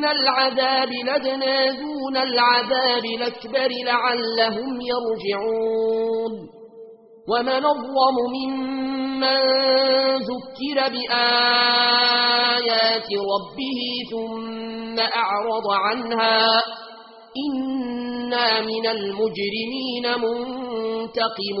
دون العذاب لدنا دون العذاب الأكبر لعلهم يرجعون. ومن الظلم ممن ذكر بآيات ربه ثم أعرض عنها. إنا من المجرمين منتقمون.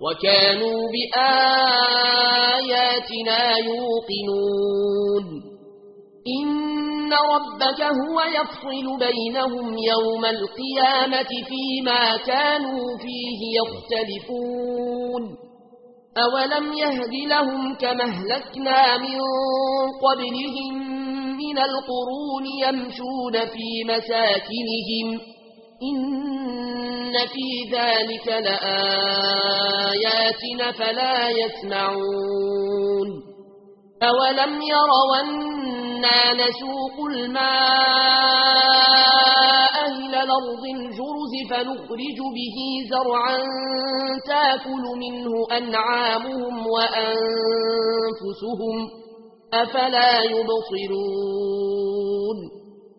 وكانوا بآياتنا يوقنون. إن ربك هو يفصل بينهم يوم القيامة فيما كانوا فيه يختلفون. أولم يهد لهم كما أهلكنا من قبلهم من القرون يمشون في مساكنهم إن في ذلك لآياتنا فلا يسمعون أولم يرونا نسوق الماء إلى الأرض الجرز فنخرج به زرعا تاكل منه أنعامهم وأنفسهم أفلا يبصرون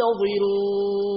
منتظرون